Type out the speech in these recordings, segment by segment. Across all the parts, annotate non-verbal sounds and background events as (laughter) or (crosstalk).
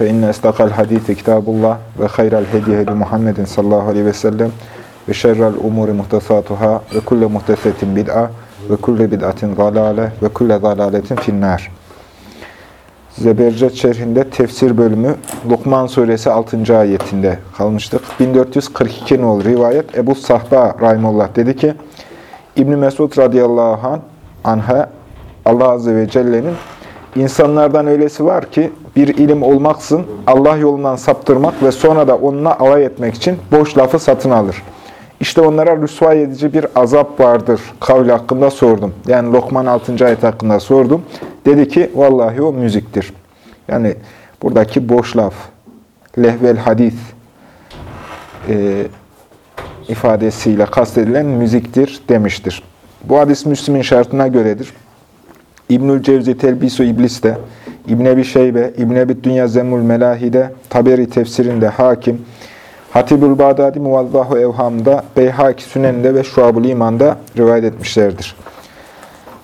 Fe inne estakal hadisi kitabullah ve hayral hedi hedi Muhammedin sallallahu aleyhi ve sellem ve şerrel umuri muhtesatuhâ ve kulle muhtesetin bid'a ve kulle bid'atin zalâle ve kulle zalâletin finnâr. Zebercet şerhinde tefsir bölümü Lokman suresi 6. ayetinde kalmıştık. 1442 nol rivayet Ebu Sahba Rahimullah dedi ki İbn Mesud radıyallahu anh, anha Allah azze ve celle'nin insanlardan öylesi var ki bir ilim olmaksın Allah yolundan saptırmak ve sonra da onunla alay etmek için boş lafı satın alır. İşte onlara rüsvay edici bir azap vardır. Kavli hakkında sordum. Yani Lokman 6. ayet hakkında sordum. Dedi ki vallahi o müziktir. Yani buradaki boş laf, lehvel hadis e, ifadesiyle kastedilen müziktir demiştir. Bu hadis Müslim'in şartına göredir. İbnül Cevzi Telbisu İblis'te, İbn Ebi Şeybe, İbn Ebi Dünya Zemmul Melahide, Taberi tefsirinde Hakim, Hatibül Bağdadi Muvazzahu Evham'da, Beyhaki Sünen'de ve Şuab-ül İman'da rivayet etmişlerdir.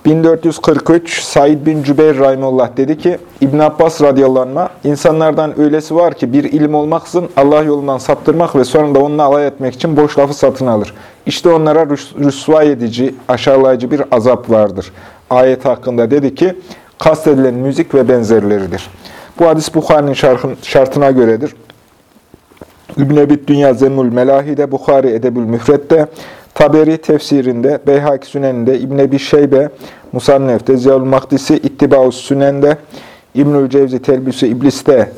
1443 Said bin Cübeyr Rahimullah dedi ki, İbn Abbas radıyallahu insanlardan öylesi var ki bir ilim olmaksın Allah yolundan saptırmak ve sonra da onunla alay etmek için boş lafı satın alır. İşte onlara rüsva edici, aşağılayıcı bir azap vardır. Ayet hakkında dedi ki, kastedilen müzik ve benzerleridir. Bu hadis Bukhari'nin şartına göredir. İbn-i Ebit Dünya Zemmül Melahide, Bukhari Edebül Müfret'te, Taberi tefsirinde, Beyhaki Sünen'inde, İbn Ebi Şeybe, Musannef'te, Ziyaül Makdisi, İttibâus Sünen'de, İbnül Cevzi Telbüsü İblis'te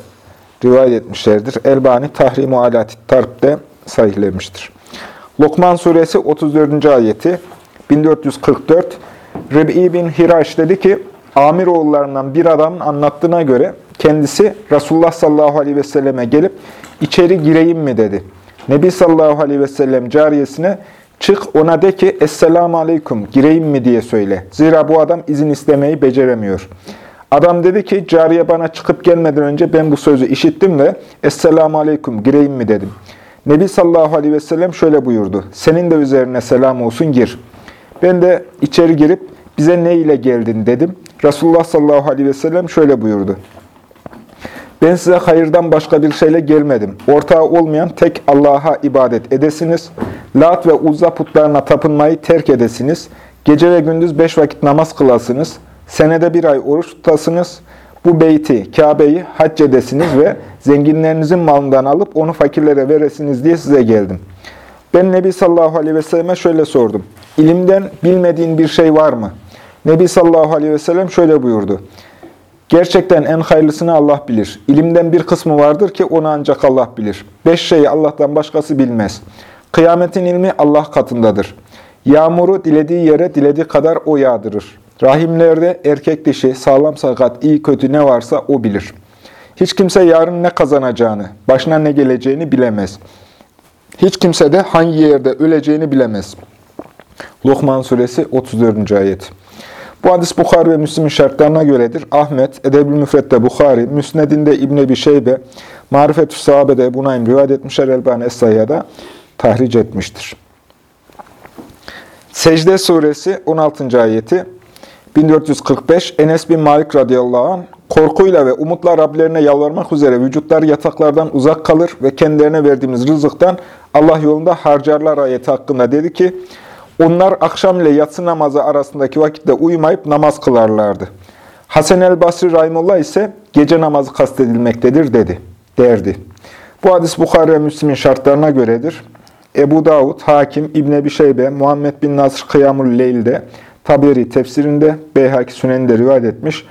rivayet etmişlerdir. Elbani Tahrim-i Alat-i Tarp'te sahihlemiştir. Lokman Suresi 34. ayeti 1444 Reb'i bin Hiraş dedi ki, Amir oğullarından bir adamın anlattığına göre kendisi Resulullah sallallahu aleyhi ve selleme gelip içeri gireyim mi dedi. Nebi sallallahu aleyhi ve sellem cariyesine çık ona de ki Esselamu aleyküm gireyim mi diye söyle. Zira bu adam izin istemeyi beceremiyor. Adam dedi ki cariye bana çıkıp gelmeden önce ben bu sözü işittim ve Esselamu aleyküm gireyim mi dedim. Nebi sallallahu aleyhi ve sellem şöyle buyurdu. Senin de üzerine selam olsun gir. Ben de içeri girip bize ne ile geldin dedim. Resulullah sallallahu aleyhi ve sellem şöyle buyurdu. Ben size hayırdan başka bir şeyle gelmedim. Ortağı olmayan tek Allah'a ibadet edesiniz. Lat ve uzza putlarına tapınmayı terk edesiniz. Gece ve gündüz beş vakit namaz kılasınız. Senede bir ay oruç tutasınız. Bu beyti, Kabe'yi hac edesiniz ve zenginlerinizin malından alıp onu fakirlere veresiniz diye size geldim. Ben Nebi sallallahu aleyhi ve selleme şöyle sordum. İlimden bilmediğin bir şey var mı? Nebi sallallahu aleyhi ve sellem şöyle buyurdu. Gerçekten en hayırlısını Allah bilir. İlimden bir kısmı vardır ki onu ancak Allah bilir. Beş şeyi Allah'tan başkası bilmez. Kıyametin ilmi Allah katındadır. Yağmuru dilediği yere dilediği kadar o yağdırır. Rahimlerde erkek dişi, sağlam sakat, iyi kötü ne varsa o bilir. Hiç kimse yarın ne kazanacağını, başına ne geleceğini bilemez. Hiç kimse de hangi yerde öleceğini bilemez. Lokman Suresi 34. ayet. Bu hadis Bukhari ve Müslim'in şartlarına göredir. Ahmet, Edeb-ül Müfret'te Bukhari, Müsned'inde İbn Ebi Şeybe, Marifet-ü Sahabe'de Ebu Naim rivayet etmişler, Elbani Es-Sayya'da tahric etmiştir. Secde Suresi 16. ayeti 1445 Enes bin Malik radıyallahu anh korkuyla ve umutla Rablerine yalvarmak üzere vücutlar yataklardan uzak kalır ve kendilerine verdiğimiz rızıktan Allah yolunda harcarlar ayeti hakkında dedi ki onlar akşam ile yatsı namazı arasındaki vakitte uyumayıp namaz kılarlardı. Hasan el Basri Rahimullah ise gece namazı kastedilmektedir dedi, derdi. Bu hadis Bukhari ve Müslim'in şartlarına göredir. Ebu Davud, Hakim, İbn Ebi Şeybe, Muhammed bin Nasr Kıyamul Leyl'de, Taberi tefsirinde, Beyhaki Sünen'de rivayet etmiş.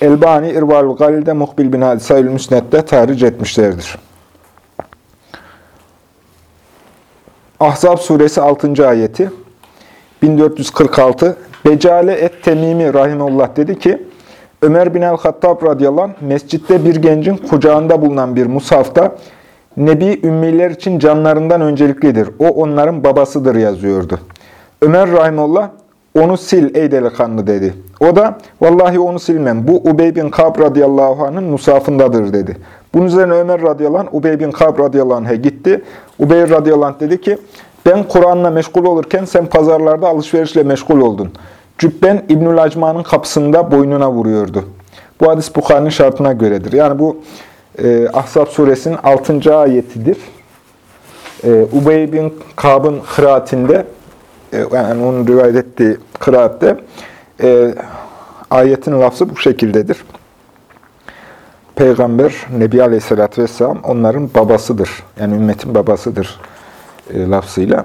Elbani İrvalul Galil'de, Muhbil bin Hadisayül Müsnet'te tahric etmişlerdir. Ahzab suresi 6. ayeti 1446 Becale et-Temimi rahimullah dedi ki Ömer bin el-Hattab radıyallahu anh, mescitte bir gencin kucağında bulunan bir musafta Nebi ümmiler için canlarından önceliklidir. O onların babasıdır yazıyordu. Ömer Rahimullah onu sil ey delikanlı dedi. O da vallahi onu silmem. Bu Ubey bin Kab radıyallahu anh'ın musafındadır dedi. Bunun üzerine Ömer radıyallahu anh Ubey bin Kab radıyallahu anh'a gitti. Ubey radıyallahu anh dedi ki ben Kur'an'la meşgul olurken sen pazarlarda alışverişle meşgul oldun. Cübben İbnül Acma'nın kapısında boynuna vuruyordu. Bu hadis Bukhari'nin şartına göredir. Yani bu e, Ahzab suresinin 6. ayetidir. E, Ubey bin Kab'ın kıraatinde, yani onun rivayet ettiği kıraatte, e, ayetin lafzı bu şekildedir. Peygamber Nebi Aleyhisselatü Vesselam onların babasıdır. Yani ümmetin babasıdır e, lafzıyla.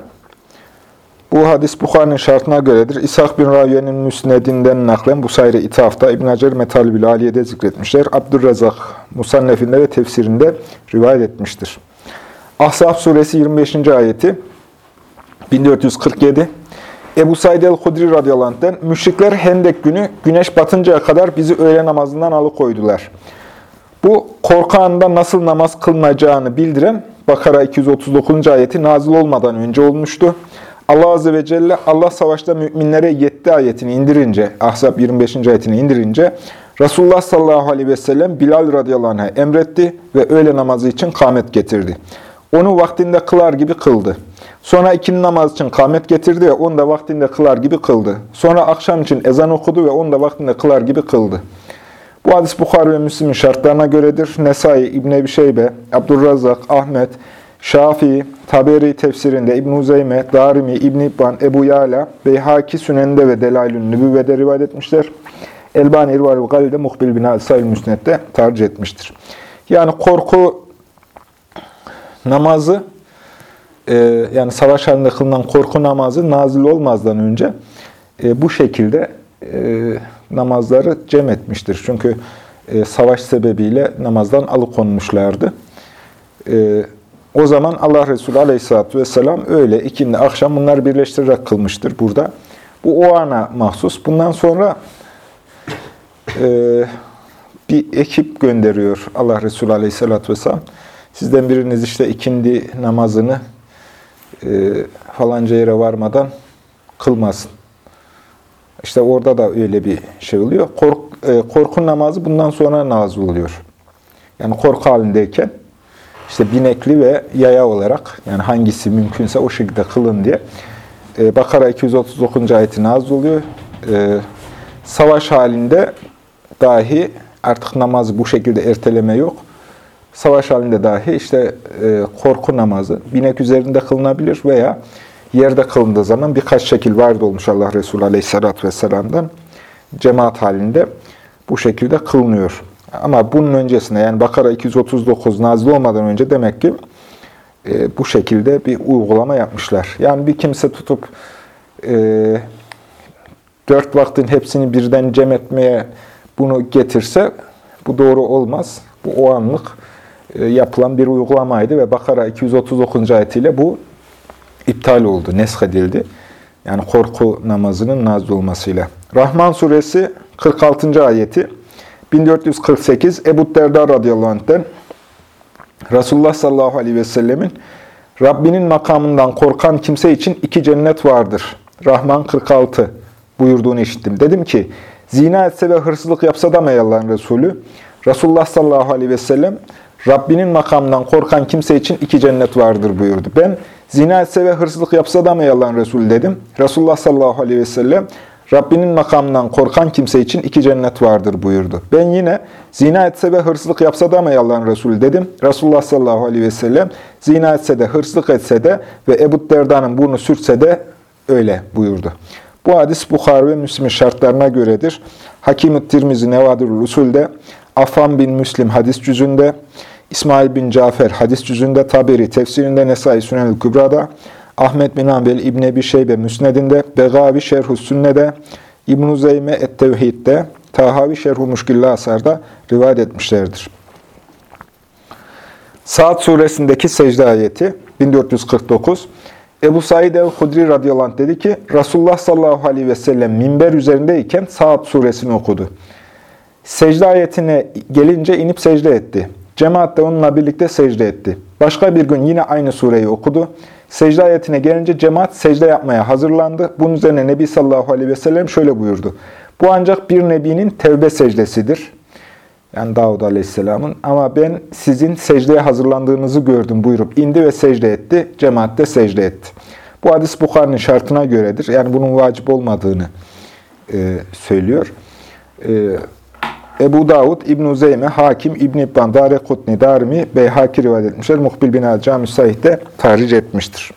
Bu hadis Bukhari'nin şartına göredir. İshak bin Raviye'nin müsnedinden naklen bu sayre ithafta İbn Hacer Metalbil Aliye'de zikretmişler. Abdurrazak Musannefinde ve tefsirinde rivayet etmiştir. Ahzab suresi 25. ayeti 1447 Ebu Said el-Hudri radıyallahu anh'den müşrikler Hendek günü güneş batıncaya kadar bizi öğle namazından alıkoydular. Bu korku anında nasıl namaz kılınacağını bildiren Bakara 239. ayeti nazil olmadan önce olmuştu. Allah Azze ve Celle Allah savaşta müminlere yetti ayetini indirince, Ahzab 25. ayetini indirince, Resulullah sallallahu aleyhi ve sellem Bilal radıyallahu anh'a emretti ve öğle namazı için kâmet getirdi. Onu vaktinde kılar gibi kıldı. Sonra ikindi namaz için kâmet getirdi ve onu da vaktinde kılar gibi kıldı. Sonra akşam için ezan okudu ve onu da vaktinde kılar gibi kıldı. Bu hadis Bukhari ve Müslim'in şartlarına göredir. Nesai, İbn-i Ebi Şeybe, Abdurrazzak, Ahmet, Şafii, Taberi tefsirinde İbn-i Uzeyme, Darimi, İbn-i İbban, Ebu Yala, Beyhaki Sünen'de ve Delailün Nübüvve'de rivayet etmişler. Elbani İrval-i Galil'de Muhbil bin Sayül Müsnet'te tercih etmiştir. Yani korku namazı, e, yani savaş halinde kılınan korku namazı nazil olmazdan önce e, bu şekilde e, namazları cem etmiştir. Çünkü e, savaş sebebiyle namazdan alıkonmuşlardı. E, o zaman Allah Resulü Aleyhisselatü Vesselam öyle ikindi akşam bunları birleştirerek kılmıştır burada. Bu o ana mahsus. Bundan sonra e, bir ekip gönderiyor Allah Resulü Aleyhisselatü Vesselam. Sizden biriniz işte ikindi namazını e, falanca yere varmadan kılmasın. İşte orada da öyle bir şey oluyor. Kork, e, korku namazı bundan sonra nazil oluyor. Yani korku halindeyken işte binekli ve yaya olarak yani hangisi mümkünse o şekilde kılın diye. E, Bakara 239. ayeti nazil oluyor. E, savaş halinde dahi artık namazı bu şekilde erteleme yok. Savaş halinde dahi işte e, korku namazı binek üzerinde kılınabilir veya yerde kılındığı zaman birkaç şekil vardı olmuş Allah Resulü Aleyhisselatü Vesselam'dan. Cemaat halinde bu şekilde kılınıyor. Ama bunun öncesinde yani Bakara 239 nazil olmadan önce demek ki e, bu şekilde bir uygulama yapmışlar. Yani bir kimse tutup e, dört vaktin hepsini birden cem etmeye bunu getirse bu doğru olmaz. Bu o anlık yapılan bir uygulamaydı ve Bakara 239. ayetiyle bu iptal oldu, nesk edildi. Yani korku namazının nazil olmasıyla. Rahman suresi 46. ayeti 1448 Ebu Derda radıyallahu anh'ten Resulullah sallallahu aleyhi ve sellemin Rabbinin makamından korkan kimse için iki cennet vardır. Rahman 46 buyurduğunu işittim. Dedim ki, zina etse ve hırsızlık yapsa da mı Allah'ın Resulü? Resulullah sallallahu aleyhi ve sellem, Rabbinin makamından korkan kimse için iki cennet vardır buyurdu. Ben, zina etse ve hırsızlık yapsa da mı Allah'ın Resulü dedim. Resulullah sallallahu aleyhi ve sellem, Rabbinin makamından korkan kimse için iki cennet vardır buyurdu. Ben yine zina etse ve hırsızlık yapsa da mı Allah'ın Resulü dedim. Resulullah sallallahu aleyhi ve sellem zina etse de hırsızlık etse de ve Ebu Derda'nın burnu sürtse de öyle buyurdu. Bu hadis Bukhari ve Müslim şartlarına göredir. Hakim-i Tirmizi Nevadirul Usul'de, Afan bin Müslim hadis cüzünde, İsmail bin Cafer hadis cüzünde, Taberi tefsirinde, Nesai Sünel-i Kübra'da, Ahmet bin Ambel İbn Ebi Şeybe Müsned'inde, Begavi Şerhü Sünne'de, İbn-i Zeyme Et-Tevhid'de, Tahavi Şerhü Muşkilli Asar'da rivayet etmişlerdir. Saat suresindeki secde ayeti 1449 Ebu Said el-Hudri radıyallahu anh dedi ki Resulullah sallallahu aleyhi ve sellem minber üzerindeyken Saat suresini okudu. Secde ayetine gelince inip secde etti. Cemaat de onunla birlikte secde etti. Başka bir gün yine aynı sureyi okudu. Secde ayetine gelince cemaat secde yapmaya hazırlandı. Bunun üzerine Nebi sallallahu aleyhi ve sellem şöyle buyurdu. Bu ancak bir nebinin tevbe secdesidir. Yani Davud aleyhisselamın. Ama ben sizin secdeye hazırlandığınızı gördüm buyurup indi ve secde etti. Cemaat de secde etti. Bu hadis Bukhari'nin şartına göredir. Yani bunun vacip olmadığını e, söylüyor. E, Ebu Davud, İbn-i Zeyme, Hakim, İbn-i İbban, Darekutni, Darimi, Beyhaki rivayet etmişler. Muhbil bin Al-Cami Said'de tahric etmiştir.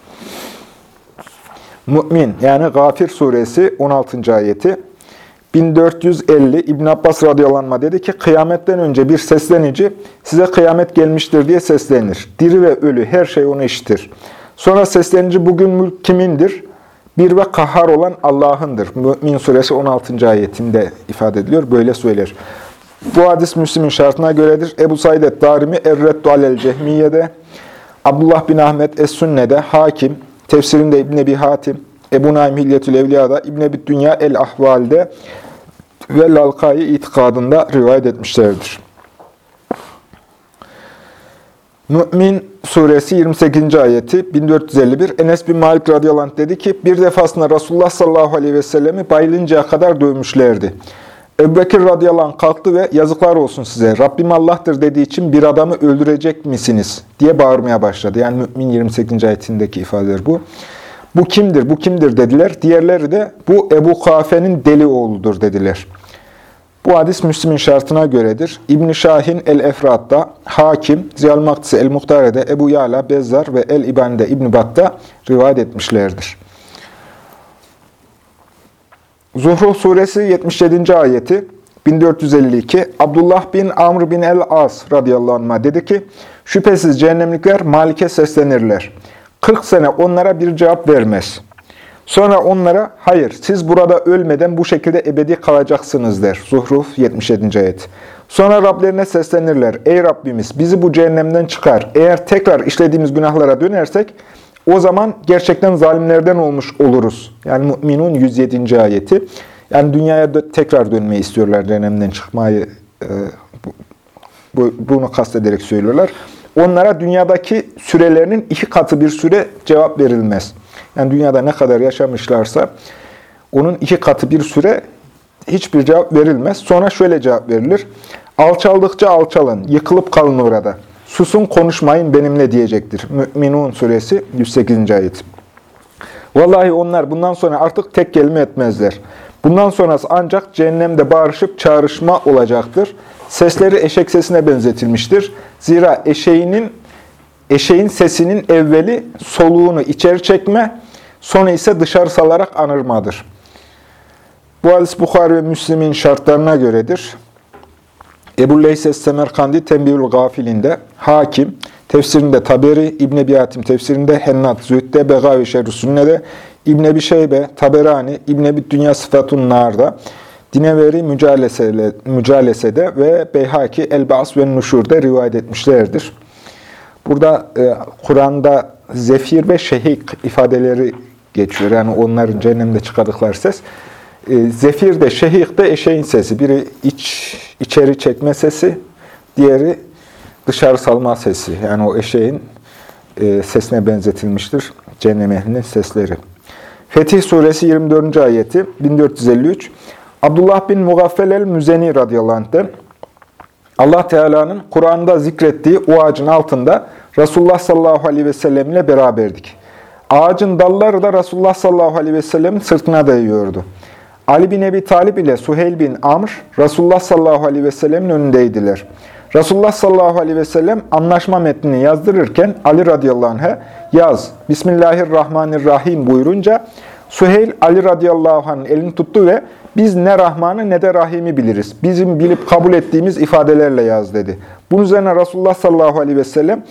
Mü'min yani Gafir suresi 16. ayeti 1450 İbn Abbas radıyallahu dedi ki kıyametten önce bir seslenici size kıyamet gelmiştir diye seslenir. Diri ve ölü her şey onu işitir. Sonra seslenici bugün mülk kimindir? Bir ve kahhar olan Allah'ındır. Mü'min suresi 16. ayetinde ifade ediliyor. Böyle söyler. Bu hadis Müslim'in şartına göredir. Ebu Said et-Darimi Erreddu alel Cehmiye'de, Abdullah bin Ahmet Es-Sünne'de, Hakim, tefsirinde İbn Ebi Hatim, Ebu Naim Hilyetül Evliya'da, İbn Ebi Dünya el-Ahval'de ve Lalkai itikadında rivayet etmişlerdir. Mü'min suresi 28. ayeti 1451 Enes bin Malik radıyallahu anh dedi ki bir defasında Resulullah sallallahu aleyhi ve sellemi bayılıncaya kadar dövmüşlerdi. Ebu Bekir radıyallahu anh kalktı ve yazıklar olsun size Rabbim Allah'tır dediği için bir adamı öldürecek misiniz diye bağırmaya başladı. Yani Mü'min 28. ayetindeki ifadeler bu. Bu kimdir, bu kimdir dediler. Diğerleri de bu Ebu Kafe'nin deli oğludur dediler. Bu hadis Müslim'in şartına göredir. İbn Şahin el-Efrat'ta, Hakim, Ziyal Maktisi el-Muhtare'de, Ebu Yala, Bezzar ve el-İbani'de İbn Bat'ta rivayet etmişlerdir. Zuhruh suresi 77. ayeti 1452 Abdullah bin Amr bin el-As radıyallahu anh dedi ki şüphesiz cehennemlikler Malik'e seslenirler. 40 sene onlara bir cevap vermez. Sonra onlara hayır siz burada ölmeden bu şekilde ebedi kalacaksınız der. Zuhruf 77. ayet. Sonra Rablerine seslenirler. Ey Rabbimiz bizi bu cehennemden çıkar. Eğer tekrar işlediğimiz günahlara dönersek o zaman gerçekten zalimlerden olmuş oluruz. Yani Mü'minun 107. ayeti. Yani dünyaya da tekrar dönmeyi istiyorlar cehennemden çıkmayı. E, bu, bunu kastederek söylüyorlar. Onlara dünyadaki sürelerinin iki katı bir süre cevap verilmez. Yani dünyada ne kadar yaşamışlarsa onun iki katı bir süre hiçbir cevap verilmez. Sonra şöyle cevap verilir. Alçaldıkça alçalın, yıkılıp kalın orada. Susun konuşmayın benimle diyecektir. Mü'minun suresi 108. ayet. Vallahi onlar bundan sonra artık tek kelime etmezler. Bundan sonrası ancak cehennemde bağırışıp çağrışma olacaktır. Sesleri eşek sesine benzetilmiştir. Zira eşeğinin eşeğin sesinin evveli soluğunu içeri çekme, sonu ise dışarı salarak anırmadır. Bu hadis Bukhari ve Müslim'in şartlarına göredir. Ebu Leyses Semerkandi Tembihül Gafilinde, Hakim, tefsirinde Taberi, İbn Ebi tefsirinde Hennat, Zühd'de, Begavi Şerri Sünne'de, İbn Ebi Şeybe, Taberani, İbn Ebi Dünya Sıfatun Nar'da, Dineveri Mücalese'de ve Beyhaki El-Ba'as ve Nuşur'da rivayet etmişlerdir. Burada e, Kur'an'da zefir ve şehik ifadeleri geçiyor. Yani onların cehennemde çıkardıkları ses. E, zefir de şehik de eşeğin sesi. Biri iç içeri çekme sesi, diğeri dışarı salma sesi. Yani o eşeğin e, sesine benzetilmiştir. Ehlinin sesleri. Fetih Suresi 24. ayeti 1453 Abdullah bin Mugaffel el-Müzeni radıyallahu anh'den Allah Teala'nın Kur'an'da zikrettiği o ağacın altında Resulullah sallallahu aleyhi ve sellem ile beraberdik. Ağacın dalları da Resulullah sallallahu aleyhi ve sellemin sırtına dayıyordu. Ali bin Ebi Talib ile Suheyl bin Amr, Resulullah sallallahu aleyhi ve sellemin önündeydiler. Resulullah sallallahu aleyhi ve sellem anlaşma metnini yazdırırken Ali radıyallahu anh'a yaz, Bismillahirrahmanirrahim buyurunca Suheyl Ali radıyallahu anh'ın elini tuttu ve biz ne Rahman'ı ne de Rahim'i biliriz. Bizim bilip kabul ettiğimiz ifadelerle yaz dedi. Bunun üzerine Resulullah sallallahu aleyhi ve sellem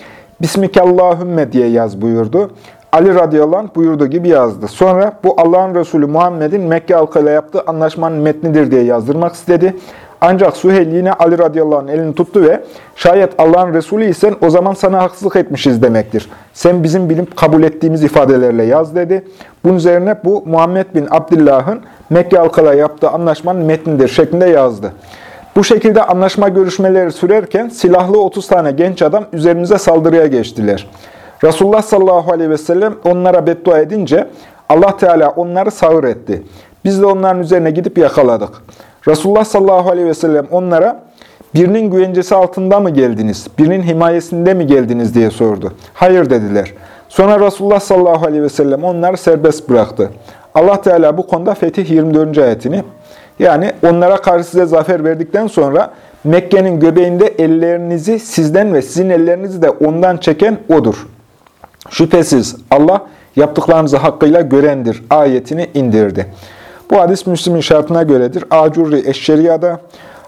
Bismikallahümme diye yaz buyurdu. Ali radıyallahu anh buyurduğu gibi yazdı. Sonra bu Allah'ın Resulü Muhammed'in Mekke halkıyla yaptığı anlaşmanın metnidir diye yazdırmak istedi. Ancak Süheyl yine Ali radıyallahu anh elini tuttu ve şayet Allah'ın Resulü isen o zaman sana haksızlık etmişiz demektir. Sen bizim bilip kabul ettiğimiz ifadelerle yaz dedi. Bunun üzerine bu Muhammed bin Abdullah'ın Mekke halkıyla yaptığı anlaşmanın metnidir şeklinde yazdı. Bu şekilde anlaşma görüşmeleri sürerken silahlı 30 tane genç adam üzerimize saldırıya geçtiler. Resulullah sallallahu aleyhi ve sellem onlara beddua edince Allah Teala onları sağır etti. Biz de onların üzerine gidip yakaladık. Resulullah sallallahu aleyhi ve sellem onlara birinin güvencesi altında mı geldiniz, birinin himayesinde mi geldiniz diye sordu. Hayır dediler. Sonra Resulullah sallallahu aleyhi ve sellem onları serbest bıraktı. Allah Teala bu konuda Fetih 24. ayetini yani onlara karşı size zafer verdikten sonra Mekke'nin göbeğinde ellerinizi sizden ve sizin ellerinizi de ondan çeken O'dur. Şüphesiz Allah yaptıklarınızı hakkıyla görendir ayetini indirdi. Bu hadis Müslim'in şartına göredir. Acurri Eşşeriya'da,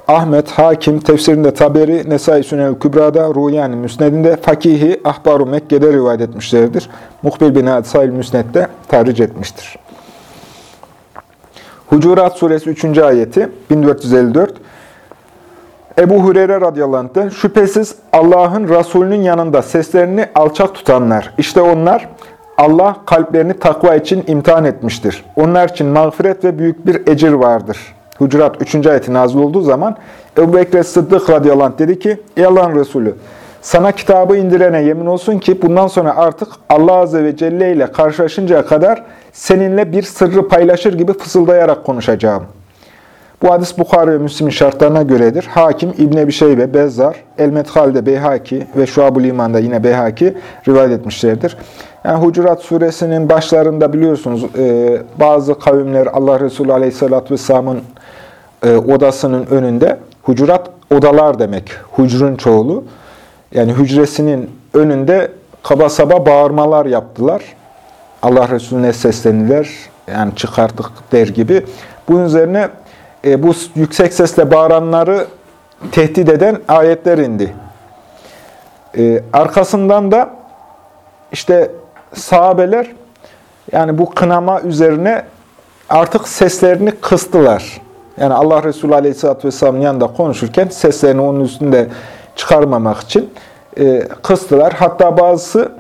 Ahmet Hakim tefsirinde Taberi, Nesai Sünel Kübra'da, Ruyani Müsned'inde, Fakihi Ahbaru Mekke'de rivayet etmişlerdir. Muhbir bin Hadisayil Müsned'de tahric etmiştir. Hucurat Suresi 3. ayeti 1454 Ebu Hureyre radıyallahu anh'ten şüphesiz Allah'ın Resulünün yanında seslerini alçak tutanlar. İşte onlar Allah kalplerini takva için imtihan etmiştir. Onlar için mağfiret ve büyük bir ecir vardır. Hucurat 3. ayeti nazil olduğu zaman Ebu Bekir Sıddık radıyallahu anh dedi ki Ey Resulü sana kitabı indirene yemin olsun ki bundan sonra artık Allah Azze ve Celle ile karşılaşıncaya kadar seninle bir sırrı paylaşır gibi fısıldayarak konuşacağım. Bu hadis Bukhari ve Müslim'in şartlarına göredir. Hakim İbn Ebi Şeybe, Bezzar, El-Medhal'de Beyhaki ve Şuab-ül İman'da yine Beyhaki rivayet etmişlerdir. Yani Hucurat suresinin başlarında biliyorsunuz e, bazı kavimler Allah Resulü Aleyhisselatü Vesselam'ın e, odasının önünde Hucurat odalar demek. Hucrun çoğulu. Yani hücresinin önünde kaba saba bağırmalar yaptılar. Allah Resulüne seslendiler. Yani çıkarttık der gibi. Bunun üzerine e, bu yüksek sesle bağıranları tehdit eden ayetler indi. E, arkasından da işte sahabeler yani bu kınama üzerine artık seslerini kıstılar. Yani Allah Resulü Aleyhisselatü Vesselam'ın yanında konuşurken seslerini onun üstünde çıkarmamak için e, kıstılar. Hatta bazısı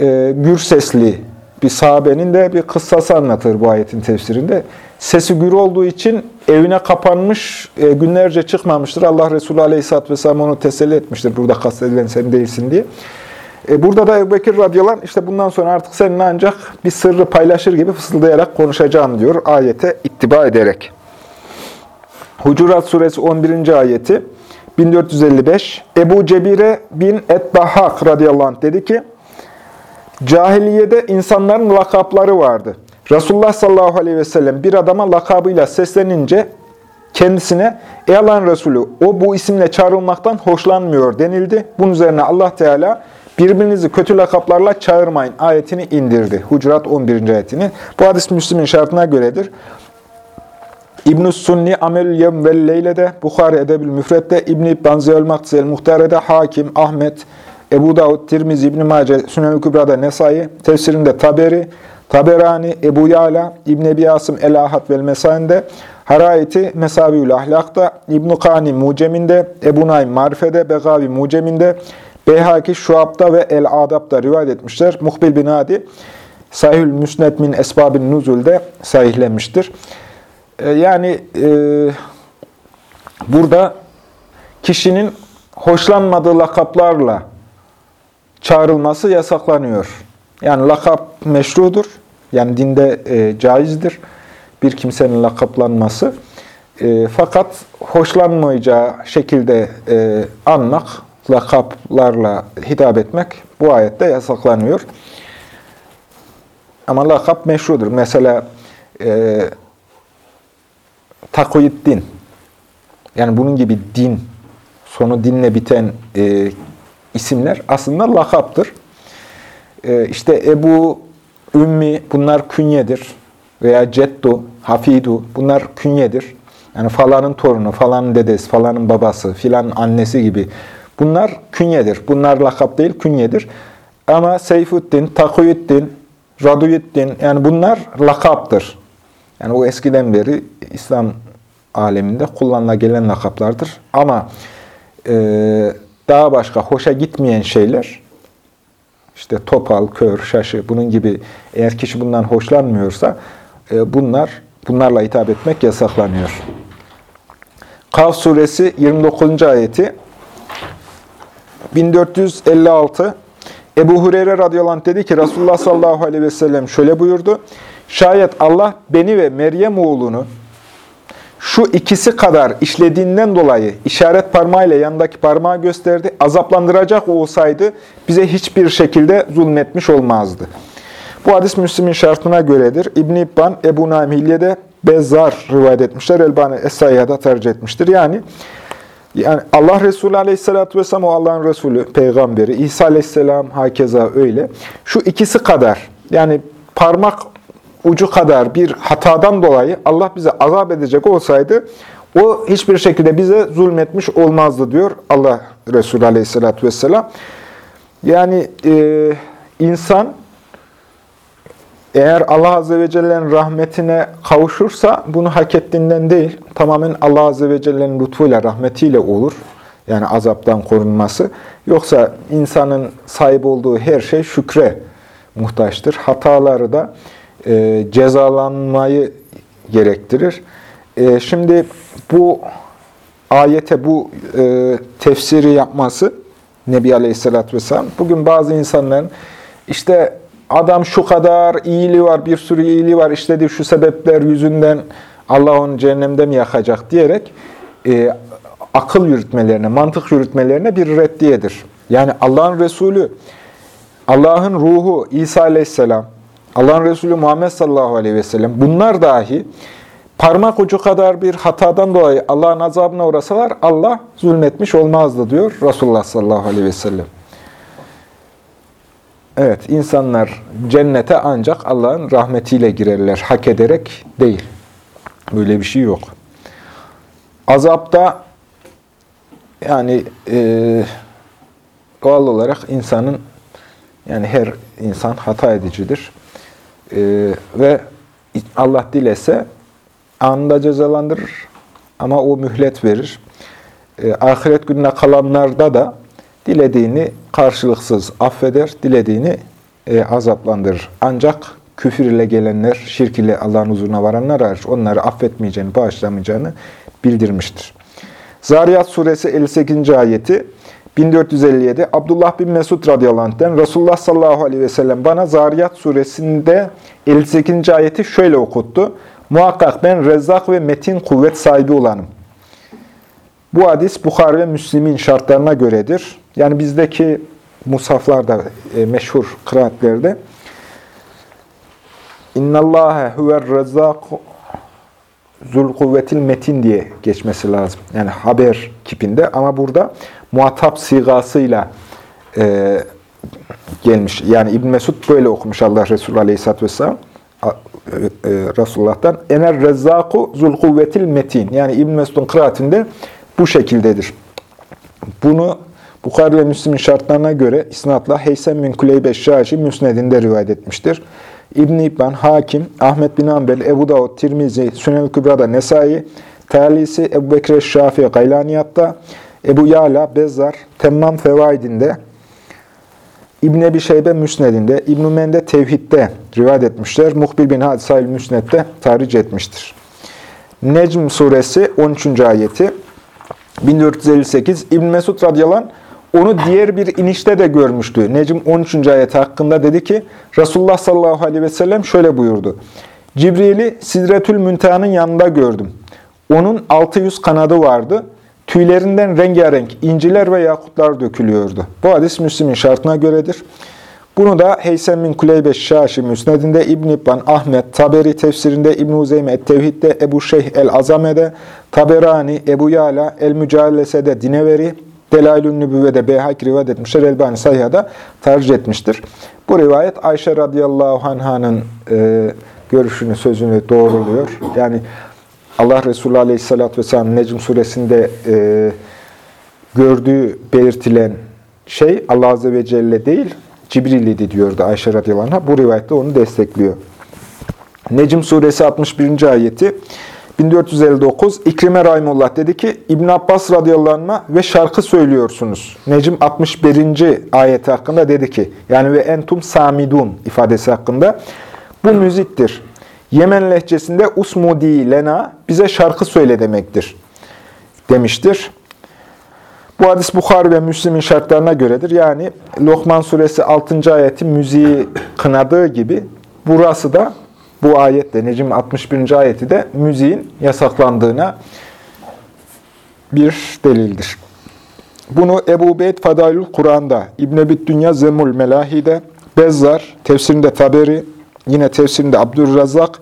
e, gür sesli bir sahabenin de bir kıssası anlatır bu ayetin tefsirinde. Sesi gür olduğu için evine kapanmış, e, günlerce çıkmamıştır. Allah Resulü Aleyhisselatü Vesselam onu teselli etmiştir. Burada kastedilen sen değilsin diye. E, burada da Ebu Bekir radıyallahu anh, işte bundan sonra artık seninle ancak bir sırrı paylaşır gibi fısıldayarak konuşacağım diyor ayete ittiba ederek. Hucurat suresi 11. ayeti 1455 Ebu Cebire bin Etbahak radıyallahu anh dedi ki Cahiliyede insanların lakapları vardı. Resulullah sallallahu aleyhi ve sellem bir adama lakabıyla seslenince kendisine Ey Allah'ın Resulü o bu isimle çağrılmaktan hoşlanmıyor denildi. Bunun üzerine Allah Teala birbirinizi kötü lakaplarla çağırmayın ayetini indirdi. Hucurat 11. ayetini. Bu hadis Müslim'in şartına göredir. İbn-i Sunni Amelül Yevm ve Leyle'de, Bukhari Edebül Müfret'te, İbn-i İbban Zeyl Maktisel Muhtare'de, Hakim, Ahmet, Ebu Davud, Tirmizi, İbn-i Mace, Sünen-i Kübra'da Nesai, tefsirinde Taberi, Taberani, Ebu Yala, İbn-i Ebi Asım El-Ahad vel Mesain'de, Harayeti Mesaviül Ahlak'ta, İbn-i Kani Mucem'inde, Ebu Naim Marife'de, Begavi Mucem'inde, Beyhaki Şuab'da ve El-Adab'da rivayet etmişler. Muhbil bin Adi, Sahih-ül Müsned min Esbab-ı Nuzul'de sahihlenmiştir. Ee, yani e, burada kişinin hoşlanmadığı lakaplarla çağrılması yasaklanıyor. Yani lakap meşrudur. Yani dinde e, caizdir bir kimsenin lakaplanması. E, fakat hoşlanmayacağı şekilde e, anmak, lakaplarla hitap etmek bu ayette yasaklanıyor. Ama lakap meşrudur. Mesela e, takoyit din. Yani bunun gibi din, sonu dinle biten e, isimler aslında lakaptır. E, işte Ebu, Ümmi bunlar künyedir. Veya Ceddu, Hafidu bunlar künyedir. Yani falanın torunu, falanın dedesi, falanın babası, filan annesi gibi. Bunlar künyedir. Bunlar lakap değil, künyedir. Ama Seyfuddin, Takuyuddin, Raduyuddin yani bunlar lakaptır. Yani o eskiden beri İslam aleminde kullanıla gelen lakaplardır. Ama e, daha başka hoşa gitmeyen şeyler, işte topal, kör, şaşı, bunun gibi eğer kişi bundan hoşlanmıyorsa e, bunlar bunlarla hitap etmek yasaklanıyor. Kaf suresi 29. ayeti 1456 Ebu Hureyre radıyallahu anh dedi ki Resulullah sallallahu aleyhi ve sellem şöyle buyurdu. Şayet Allah beni ve Meryem oğlunu şu ikisi kadar işlediğinden dolayı işaret parmağıyla yanındaki parmağı gösterdi. Azaplandıracak olsaydı bize hiçbir şekilde zulmetmiş olmazdı. Bu hadis Müslim'in şartına göredir. İbn-i İbban, Ebu Namilye'de Bezzar rivayet etmişler. Elbani Es-Sayyah'da tercih etmiştir. Yani yani Allah Resulü Aleyhisselatü Vesselam o Allah'ın Resulü, peygamberi. İsa Aleyhisselam hakeza öyle. Şu ikisi kadar yani parmak ucu kadar bir hatadan dolayı Allah bize azap edecek olsaydı o hiçbir şekilde bize zulmetmiş olmazdı diyor Allah Resulü Aleyhisselatü Vesselam. Yani e, insan eğer Allah Azze ve Celle'nin rahmetine kavuşursa bunu hak ettiğinden değil, tamamen Allah Azze ve Celle'nin lütfuyla, rahmetiyle olur. Yani azaptan korunması. Yoksa insanın sahip olduğu her şey şükre muhtaçtır. Hataları da e, cezalanmayı gerektirir. E, şimdi bu ayete bu e, tefsiri yapması Nebi Aleyhisselatü Vesselam, bugün bazı insanların işte adam şu kadar iyiliği var, bir sürü iyiliği var, işlediği şu sebepler yüzünden Allah onu cehennemde mi yakacak diyerek e, akıl yürütmelerine, mantık yürütmelerine bir reddiyedir. Yani Allah'ın Resulü, Allah'ın ruhu İsa Aleyhisselam, Allah'ın Resulü Muhammed sallallahu aleyhi ve sellem bunlar dahi parmak ucu kadar bir hatadan dolayı Allah'ın azabına uğrasalar Allah zulmetmiş olmazdı diyor Resulullah sallallahu aleyhi ve sellem. Evet, insanlar cennete ancak Allah'ın rahmetiyle girerler, hak ederek değil. Böyle bir şey yok. Azapta yani e, doğal olarak insanın yani her insan hata edicidir. E, ve Allah dilese anında cezalandırır ama o mühlet verir. E, ahiret gününe kalanlarda da dilediğini karşılıksız affeder, dilediğini e, azaplandırır. Ancak küfür ile gelenler, şirk ile Allah'ın huzuruna varanlar hariç onları affetmeyeceğini, bağışlamayacağını bildirmiştir. Zariyat suresi 58. ayeti 1457 Abdullah bin Mesud radıyallahu anh'den Resulullah sallallahu aleyhi ve sellem bana Zariyat suresinde 58. ayeti şöyle okuttu. Muhakkak ben rezzak ve metin kuvvet sahibi olanım. Bu hadis Bukhari ve Müslim'in şartlarına göredir. Yani bizdeki musaflarda, e, meşhur kıraatlerde İnnallâhe huver rezzâk zul kuvvetil metin diye geçmesi lazım. Yani haber kipinde ama burada muhatap sigasıyla e, gelmiş. Yani İbn Mesud böyle okumuş Allah Resulü Aleyhisselatü Vesselam. E, e, Resulullah'tan. Ener rezzaku zul kuvvetil metin. Yani İbn Mesud'un kıraatinde bu şekildedir. Bunu Bukhari ve Müslim'in şartlarına göre isnatla Heysem bin Kuleybe Şaşi Müsned'inde rivayet etmiştir. İbn-i İbban, Hakim, Ahmet bin Ambel, Ebu Davud, Tirmizi, Sünel Kübra'da Nesai, Talisi, Ebu Bekir Şafii Gaylaniyat'ta, Ebu Yala, Bezzar, Temmam Fevaidinde, İbn Ebi Şeybe Müsned'inde, İbn Mende Tevhid'de rivayet etmişler. Muhbir bin Hadisayl Müsned'de tarih etmiştir. Necm suresi 13. ayeti 1458 İbn Mesud radıyallahu anh, onu diğer bir inişte de görmüştü. Necm 13. ayet hakkında dedi ki, Resulullah sallallahu aleyhi ve sellem şöyle buyurdu. Cibril'i Sidretül Münteha'nın yanında gördüm. Onun 600 kanadı vardı. Tüylerinden rengarenk inciler ve yakutlar dökülüyordu. Bu hadis Müslim'in şartına göredir. Bunu da Heysem bin Kuleybe Şaşi Müsned'inde, İbn İbban Ahmet, Taberi tefsirinde, İbn Uzeyme Et-Tevhid'de, Ebu Şeyh El-Azame'de, Taberani, Ebu Yala, El-Mücalese'de, Dineveri, Delailün Nübüvve'de Beyhak rivayet etmiştir. Elbani Sayha'da tercih etmiştir. Bu rivayet Ayşe radıyallahu anh'ın e, görüşünü, sözünü doğruluyor. Yani Allah Resulü aleyhissalatü vesselam Necm suresinde e, gördüğü belirtilen şey Allah Azze ve Celle değil, Cibril'iydi diyordu Ayşe radıyallahu anh'a. Bu rivayette onu destekliyor. Necm suresi 61. ayeti 1459 İkrime Rahimullah dedi ki İbn Abbas radıyallahu anh'a ve şarkı söylüyorsunuz. Necm 61. ayeti hakkında dedi ki yani ve entum samidun ifadesi hakkında bu müziktir. Yemen lehçesinde usmudi lena bize şarkı söyle demektir. demiştir. Bu hadis Bukhari ve Müslim'in şartlarına göredir. Yani Lokman suresi 6. ayeti müziği kınadığı gibi burası da bu ayette Necim 61. ayeti de müziğin yasaklandığına bir delildir. Bunu Ebu Beyd Fadailül Kur'an'da, İbn-i Dünya Zemul Melahi'de, Bezzar, tefsirinde Taberi, yine tefsirinde Abdurrazak,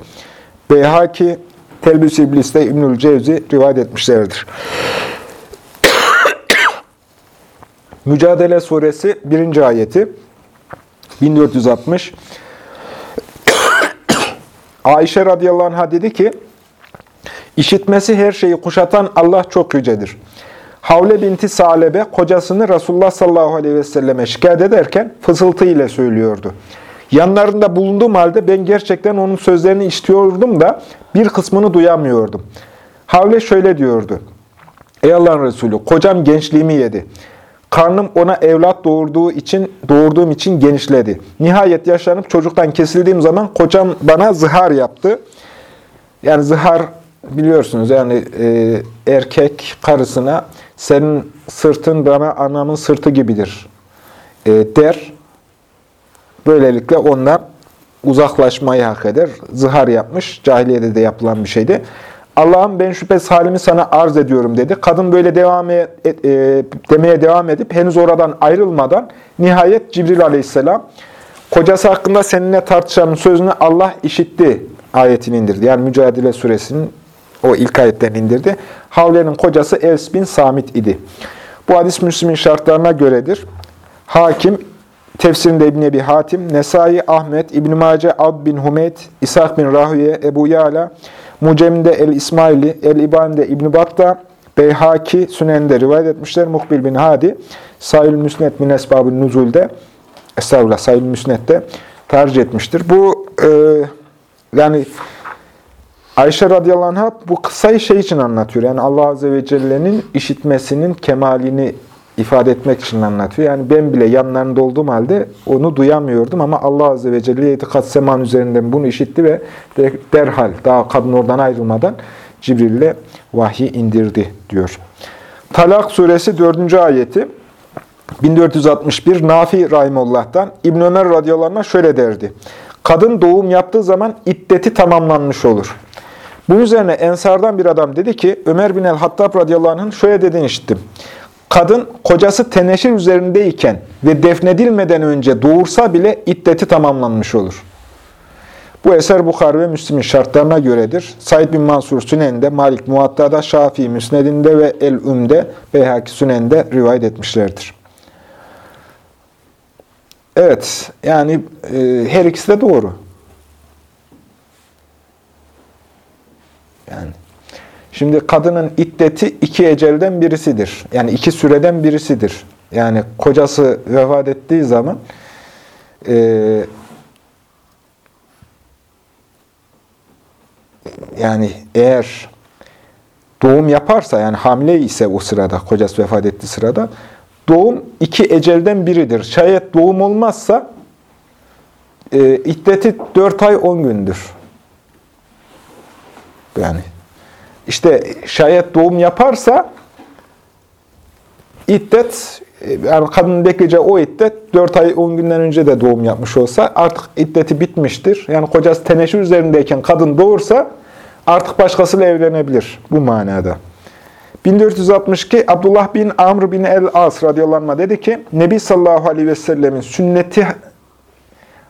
Beyhaki, Telbüs İblis'te İbnül Cevzi rivayet etmişlerdir. (coughs) Mücadele Suresi 1. ayeti 1460 Ayşe radıyallahu anh'a dedi ki, İşitmesi her şeyi kuşatan Allah çok yücedir. Havle binti Salebe kocasını Resulullah sallallahu aleyhi ve selleme şikayet ederken fısıltı ile söylüyordu. Yanlarında bulunduğum halde ben gerçekten onun sözlerini işitiyordum da bir kısmını duyamıyordum. Havle şöyle diyordu. Ey Allah'ın Resulü, kocam gençliğimi yedi. Karnım ona evlat doğurduğu için, doğurduğum için genişledi. Nihayet yaşlanıp çocuktan kesildiğim zaman kocam bana zihar yaptı. Yani zihar biliyorsunuz yani e, erkek karısına senin sırtın bana anamın sırtı gibidir e, der. Böylelikle ondan uzaklaşmayı hak eder. Zihar yapmış. Cahiliyede de yapılan bir şeydi. Allah'ım ben şüphesiz halimi sana arz ediyorum dedi. Kadın böyle devam et, e, demeye devam edip henüz oradan ayrılmadan nihayet Cibril aleyhisselam kocası hakkında seninle tartışanın sözünü Allah işitti ayetini indirdi. Yani Mücadele suresinin o ilk ayetten indirdi. Havle'nin kocası Evs bin Samit idi. Bu hadis Müslim'in şartlarına göredir. Hakim, tefsirinde İbn Ebi Hatim, Nesai, Ahmet, İbn Mace, Ab bin Humeyd, İshak bin Rahüye, Ebu Yala, Mucem'de El-İsmaili, El-İban'de İbn Batta, Beyhaki, Sünen'de rivayet etmişler. Muhbil bin Hadi, Sayül Müsnet min Esbab-ı Nuzul'de, Estağfurullah, Sayül Müsnet'te tercih etmiştir. Bu, e, yani Ayşe radıyallahu anh'a bu kısayı şey için anlatıyor. Yani Allah Azze ve Celle'nin işitmesinin kemalini ifade etmek için anlatıyor. Yani ben bile yanlarında olduğum halde onu duyamıyordum ama Allah Azze ve Celle itikat seman üzerinden bunu işitti ve derhal daha kadın oradan ayrılmadan Cibril'le vahiy indirdi diyor. Talak suresi 4. ayeti 1461 Nafi Rahimullah'tan İbn Ömer radıyallahu şöyle derdi. Kadın doğum yaptığı zaman iddeti tamamlanmış olur. Bunun üzerine Ensardan bir adam dedi ki, Ömer bin el-Hattab radıyallahu şöyle dediğini işittim. Kadın kocası teneşir üzerindeyken ve defnedilmeden önce doğursa bile iddeti tamamlanmış olur. Bu eser Bukhari ve Müslim'in şartlarına göredir. Said bin Mansur Sünen'de, Malik Muatta'da, Şafii Müsned'inde ve El-Üm'de, Beyhaki Sünen'de rivayet etmişlerdir. Evet, yani e, her ikisi de doğru. Şimdi kadının iddeti iki ecelden birisidir. Yani iki süreden birisidir. Yani kocası vefat ettiği zaman e, yani eğer doğum yaparsa yani hamile ise o sırada kocası vefat ettiği sırada doğum iki ecelden biridir. Şayet doğum olmazsa e, iddeti dört ay on gündür. Yani işte şayet doğum yaparsa iddet, yani kadının bekleyeceği o iddet 4 ay 10 günden önce de doğum yapmış olsa artık iddeti bitmiştir. Yani kocası teneşir üzerindeyken kadın doğursa artık başkasıyla evlenebilir bu manada. 1462 Abdullah bin Amr bin el-As radıyallahu dedi ki Nebi sallallahu aleyhi ve sellemin sünneti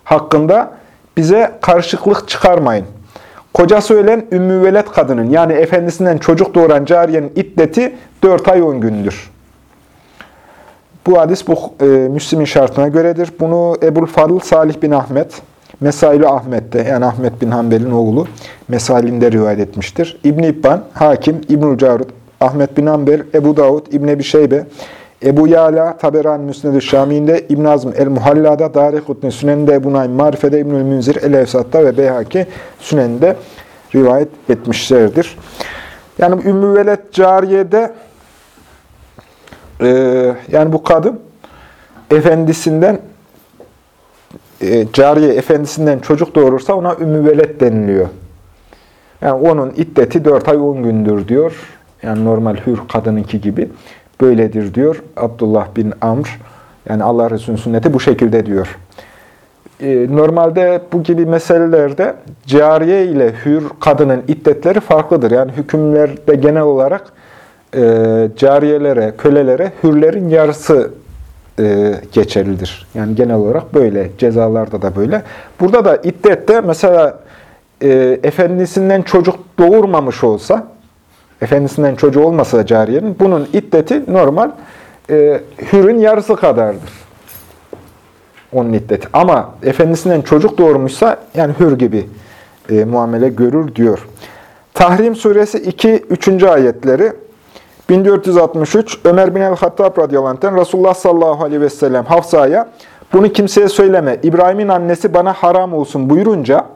hakkında bize karışıklık çıkarmayın. Kocası ölen ümmü velet kadının yani efendisinden çocuk doğuran cariyenin iddeti 4 ay 10 gündür. Bu hadis bu e, Müslim'in şartına göredir. Bunu Ebul Fadıl Salih bin Ahmet, Mesailü Ahmet'te yani Ahmet bin Hanbel'in oğlu Mesailinde rivayet etmiştir. İbn İbban, Hakim, İbnül Carud, Ahmet bin Hanbel, Ebu Davud, İbn Ebi Şeybe, Ebu Yala, Taberan Müsned-i Şami'inde, İbn Azm el-Muhalla'da, Darikutni Sünen'de, Ebu Naim Marife'de, İbnül Münzir el-Efsat'ta ve Beyhaki Sünen'de rivayet etmişlerdir. Yani Ümmü Veled Cariye'de e, yani bu kadın efendisinden e, cariye efendisinden çocuk doğurursa ona Ümmü Veled deniliyor. Yani onun iddeti 4 ay 10 gündür diyor Yani normal hür kadınınki gibi böyledir diyor Abdullah bin Amr. Yani Allah Resulü'nün sünneti bu şekilde diyor. Ee, normalde bu gibi meselelerde cariye ile hür kadının iddetleri farklıdır. Yani hükümlerde genel olarak e, cariyelere, kölelere hürlerin yarısı e, geçerlidir. Yani genel olarak böyle. Cezalarda da böyle. Burada da iddette mesela e, efendisinden çocuk doğurmamış olsa, efendisinden çocuğu olmasa cariyenin, bunun iddeti normal e, hürün yarısı kadardır. Onun iddeti. Ama efendisinden çocuk doğurmuşsa, yani hür gibi e, muamele görür diyor. Tahrim suresi 2-3. ayetleri 1463 Ömer bin el-Hattab radıyallahu anh'ten Resulullah sallallahu aleyhi ve sellem Hafsa'ya bunu kimseye söyleme. İbrahim'in annesi bana haram olsun buyurunca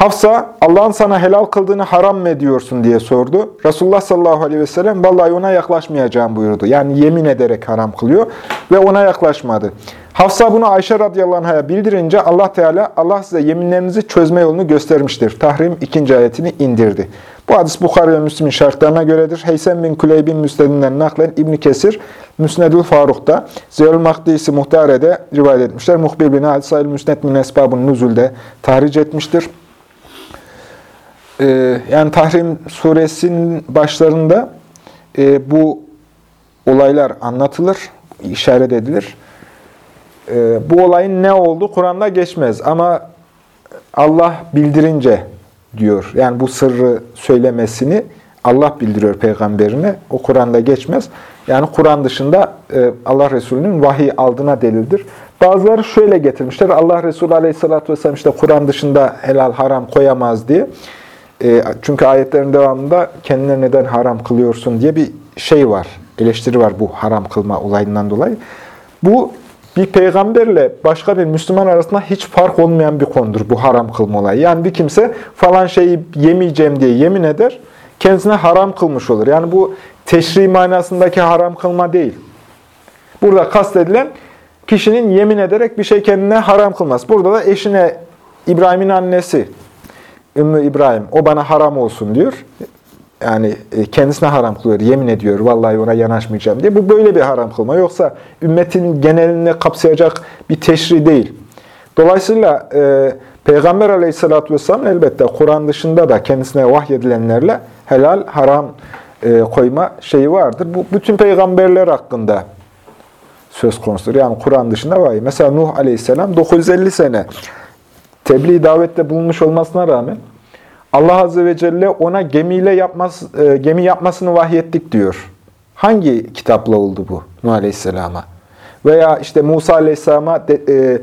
Hafsa Allah'ın sana helal kıldığını haram mı ediyorsun diye sordu. Resulullah sallallahu aleyhi ve sellem vallahi ona yaklaşmayacağım buyurdu. Yani yemin ederek haram kılıyor ve ona yaklaşmadı. Hafsa bunu Ayşe radıyallahu anh'a bildirince Allah Teala Allah size yeminlerinizi çözme yolunu göstermiştir. Tahrim ikinci ayetini indirdi. Bu hadis Bukhari ve Müslim'in şartlarına göredir. Heysem bin Kuleyb'in müstedinden naklen İbn Kesir, Müsnedül Faruk'ta, Ziyal Makdisi Muhtare'de rivayet etmişler. Muhbir bin Hadisayl Müsned min Nuzul'de tahric etmiştir. Ee, yani Tahrim suresinin başlarında e, bu olaylar anlatılır, işaret edilir. E, bu olayın ne oldu Kur'an'da geçmez ama Allah bildirince diyor. Yani bu sırrı söylemesini Allah bildiriyor peygamberine. O Kur'an'da geçmez. Yani Kur'an dışında e, Allah Resulü'nün vahiy aldığına delildir. Bazıları şöyle getirmişler. Allah Resulü Aleyhisselatü Vesselam işte Kur'an dışında helal haram koyamaz diye. E, çünkü ayetlerin devamında kendine neden haram kılıyorsun diye bir şey var. Eleştiri var bu haram kılma olayından dolayı. Bu bir peygamberle başka bir Müslüman arasında hiç fark olmayan bir konudur bu haram kılma olayı. Yani bir kimse falan şeyi yemeyeceğim diye yemin eder, kendisine haram kılmış olur. Yani bu teşri manasındaki haram kılma değil. Burada kastedilen kişinin yemin ederek bir şey kendine haram kılmaz. Burada da eşine İbrahim'in annesi Ümmü İbrahim o bana haram olsun diyor. Yani e, kendisine haram kılıyor, yemin ediyor vallahi ona yanaşmayacağım diye. Bu böyle bir haram kılma. Yoksa ümmetin genelini kapsayacak bir teşri değil. Dolayısıyla e, Peygamber aleyhissalatü vesselam elbette Kur'an dışında da kendisine vahyedilenlerle helal, haram e, koyma şeyi vardır. Bu bütün peygamberler hakkında söz konusudur. Yani Kur'an dışında var. Mesela Nuh aleyhisselam 950 sene tebliğ davette bulunmuş olmasına rağmen Allah Azze ve Celle ona gemiyle yapması, e, gemi yapmasını vahyettik diyor. Hangi kitapla oldu bu Nuh Aleyhisselam'a? Veya işte Musa Aleyhisselam'a de, e,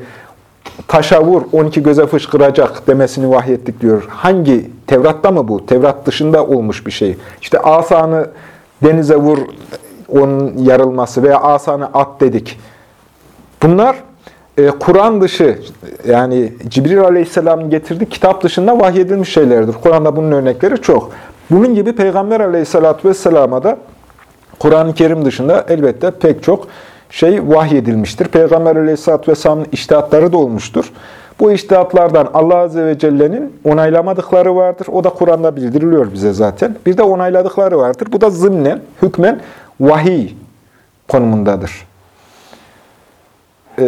taşa vur 12 göze fışkıracak demesini vahyettik diyor. Hangi? Tevrat'ta mı bu? Tevrat dışında olmuş bir şey. İşte asanı denize vur onun yarılması veya asanı at dedik. Bunlar e, Kur'an dışı yani Cibril Aleyhisselam'ın getirdiği kitap dışında vahyedilmiş şeylerdir. Kur'an'da bunun örnekleri çok. Bunun gibi Peygamber Aleyhisselatü Vesselam'a da Kur'an-ı Kerim dışında elbette pek çok şey vahyedilmiştir. Peygamber Aleyhisselatü Vesselam'ın iştihatları da olmuştur. Bu iştihatlardan Allah Azze ve Celle'nin onaylamadıkları vardır. O da Kur'an'da bildiriliyor bize zaten. Bir de onayladıkları vardır. Bu da zımnen, hükmen vahiy konumundadır e,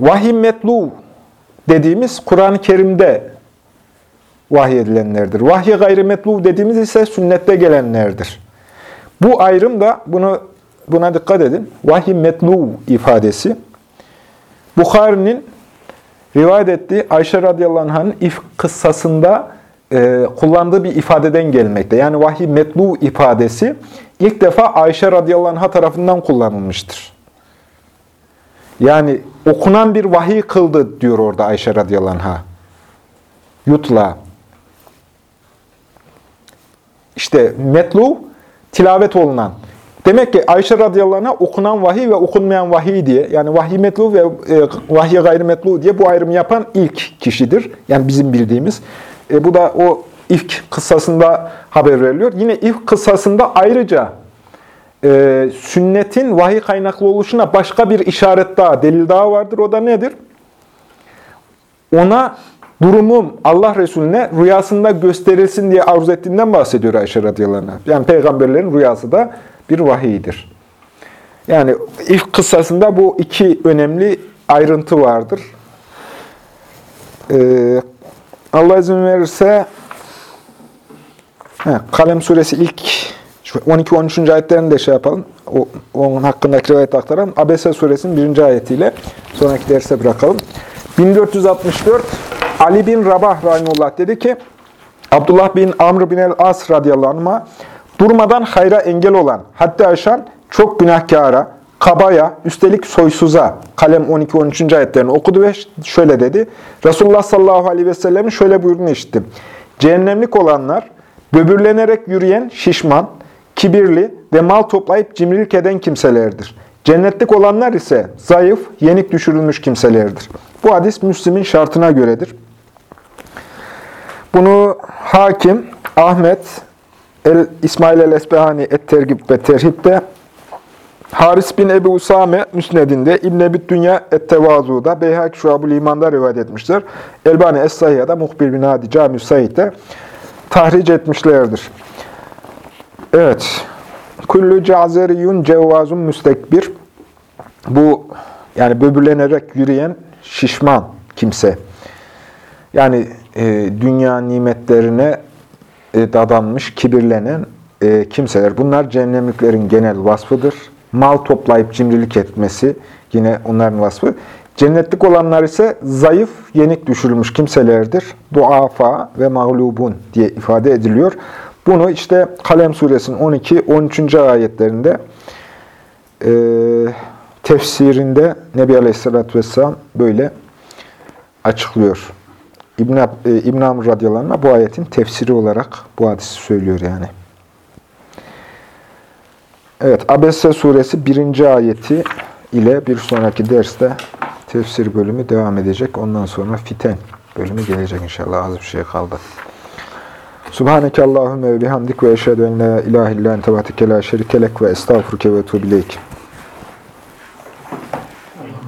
vahiy metlu dediğimiz Kur'an-ı Kerim'de vahiy edilenlerdir. Vahiy gayri metlu dediğimiz ise sünnette gelenlerdir. Bu ayrım da bunu buna dikkat edin. Vahiy metlu ifadesi Bukhari'nin rivayet ettiği Ayşe radıyallahu anh'ın if kıssasında e, kullandığı bir ifadeden gelmekte. Yani vahiy metlu ifadesi ilk defa Ayşe radıyallahu anh'a tarafından kullanılmıştır. Yani okunan bir vahiy kıldı diyor orada Ayşe radıyallahu anh'a. Yutla. İşte metlu, tilavet olunan. Demek ki Ayşe radıyallahu anh'a okunan vahiy ve okunmayan vahiy diye, yani vahiy metlu ve e, vahiy gayri metlu diye bu ayrımı yapan ilk kişidir. Yani bizim bildiğimiz. E, bu da o ifk kıssasında haber veriliyor. Yine ifk kıssasında ayrıca e, sünnetin vahiy kaynaklı oluşuna başka bir işaret daha, delil daha vardır. O da nedir? Ona durumum Allah Resulüne rüyasında gösterilsin diye arzu ettiğinden bahsediyor Ayşe radıyallahu anh. Yani peygamberlerin rüyası da bir vahiydir. Yani ilk kıssasında bu iki önemli ayrıntı vardır. Ee, Allah izin verirse he, Kalem suresi ilk 12-13. ayetlerini de şey yapalım. O, onun hakkındaki rivayet aktaralım. Abese suresinin birinci ayetiyle sonraki derse bırakalım. 1464 Ali bin Rabah Rahimullah dedi ki Abdullah bin Amr bin el-As radıyallahu anh'a durmadan hayra engel olan, hatta aşan çok günahkara, kabaya, üstelik soysuza, kalem 12-13. ayetlerini okudu ve şöyle dedi. Resulullah sallallahu aleyhi ve sellemin şöyle buyurduğunu işittim. Cehennemlik olanlar, böbürlenerek yürüyen şişman, kibirli ve mal toplayıp cimrilik eden kimselerdir. Cennetlik olanlar ise zayıf, yenik düşürülmüş kimselerdir. Bu hadis Müslim'in şartına göredir. Bunu Hakim, Ahmet, El İsmail el-Esbehani et-Tergib ve Terhib'de, Haris bin Ebu Usame Müsned'inde, İbn Ebi Dünya et-Tevazu'da, Beyhak Şuab-ül İman'da rivayet etmiştir. Elbani Es-Sahiyya'da, Muhbir bin Hadi Cami-ü Said'de tahric etmişlerdir. Evet. Kullu cazeriyun cevvazun müstekbir. Bu yani böbürlenerek yürüyen şişman kimse. Yani e, dünya nimetlerine e, dadanmış, kibirlenen e, kimseler. Bunlar cehennemliklerin genel vasfıdır. Mal toplayıp cimrilik etmesi yine onların vasfı. Cennetlik olanlar ise zayıf, yenik düşürülmüş kimselerdir. Duafa ve mağlubun diye ifade ediliyor. Bunu işte Kalem suresinin 12-13. ayetlerinde e, tefsirinde Nebi Aleyhisselatü Vesselam böyle açıklıyor. İbn, e, İbn Amr radıyallahu anh bu ayetin tefsiri olarak bu hadisi söylüyor yani. Evet, Abese suresi 1. ayeti ile bir sonraki derste tefsir bölümü devam edecek. Ondan sonra fiten bölümü gelecek inşallah. Az bir şey kaldı. Subhaneke Allahümme ve bihamdik ve eşhedü en la ilahe illa ente ve la şerikelek ve estağfurke ve tuğbileyk.